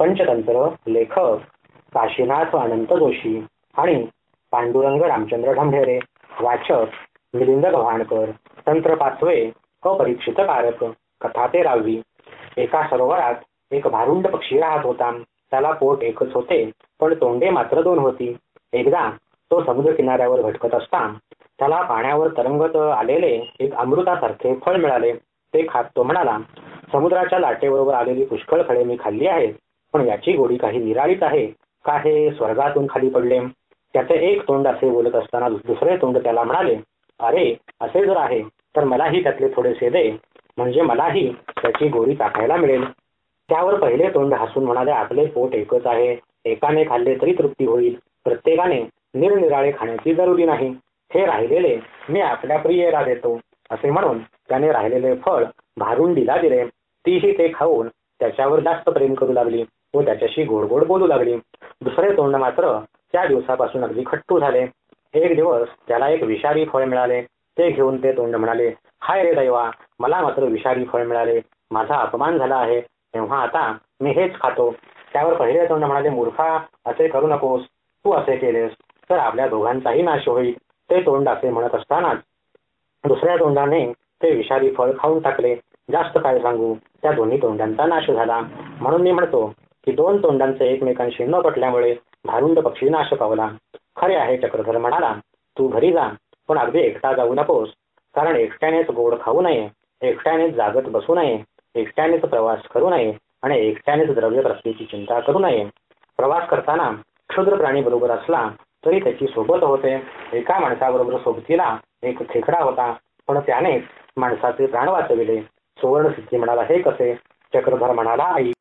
पंचतंत्र लेखक काशीनाथ अनंत जोशी आणि पांडुरंग रामचंद्र ढमढेरे वाचक मिलिंद गव्हाणकर तंत्र पाचवे अपरीक्षित कारक कथा तेरावी एका सरोवरात एक भारुंड पक्षी राहत होता. त्याला पोट एकच होते पण तोंडे मात्र दोन होती. एकदा तो समुद्र किनाऱ्यावर भटकत असता. त्याला पाण्यावर तरंगत आलेले एक अमृतासारखे फळ मिळाले. ते खात तो म्हणाला समुद्राच्या लाटेबरोबर आलेली पुष्कळ फळे मी खाल्ली आहेत. पण याची गोडी काही निराळीच आहे. का हे स्वर्गातून खाली पडले? त्याचे एक तोंड असे बोलत असताना दुसरे तोंड त्याला म्हणाले अरे असे जर आहे तर मलाही त्यातले थोडेसे दे. म्हणजे मलाही त्याची गोडी टाकायला मिळेल. त्यावर पहिले तोंड हसून म्हणाले आपले पोट एकच आहे. एकाने खाल्ले तरी तृप्ती होईल. प्रत्येकाने निरनिराळे खाण्याची जरुरी नाही. हे राहिलेले मी आपल्या प्रियेला देतो. असे म्हणून त्याने राहिलेले फळ भारुंडीला दिले. तीही ते खाऊन त्याच्यावर जास्त प्रेम करू लागली व त्याच्याशी गोड गोड बोलू लागली. दुसरे तोंड मात्र त्या दिवसापासून अगदी खट्टू झाले. एक दिवस त्याला एक विषारी फळ मिळाले. ते घेऊन ते तोंड म्हणाले हाय रे दैवा मला मात्र विषारी फळ मिळाले. माझा अपमान झाला आहे. तेव्हा आता मी हेच खातो. त्यावर पहिले तोंड म्हणाले मूर्खा असे करू नकोस. तू असे केलेस तर आपल्या दोघांचाही नाश होईल. ते तोंड असे म्हणत असतानाच दुसऱ्या तोंडाने ते विषारी फळ खाऊन टाकले. जास्त काय सांगू? त्या दोन्ही तोंडांचा नाश झाला. म्हणून मी म्हणतो की दोन तोंडांचे एकमेकांशी न पटल्यामुळे भारुंड पक्षी नाश पावला. खरे आहे चक्रधर म्हणाला तू घरी जा पण अगदी एकटा जाऊ नकोस. कारण एकट्यानेच गोड खाऊ नये एकट्यानेच जागत बसू नये एकट्यानेच प्रवास करू नये आणि एकट्यानेच द्रव्य प्राप्तीची चिंता करू नये. प्रवास करताना क्षुद्र प्राणी बरोबर असला तरी त्याची सोबत होते. एका माणसाबरोबर सोबतीला एक खेकडा होता पण त्याने माणसाचे प्राण वाचविले. सुवर्ण सिद्धी म्हणाला हे कसे? चक्रधर म्हणाला आई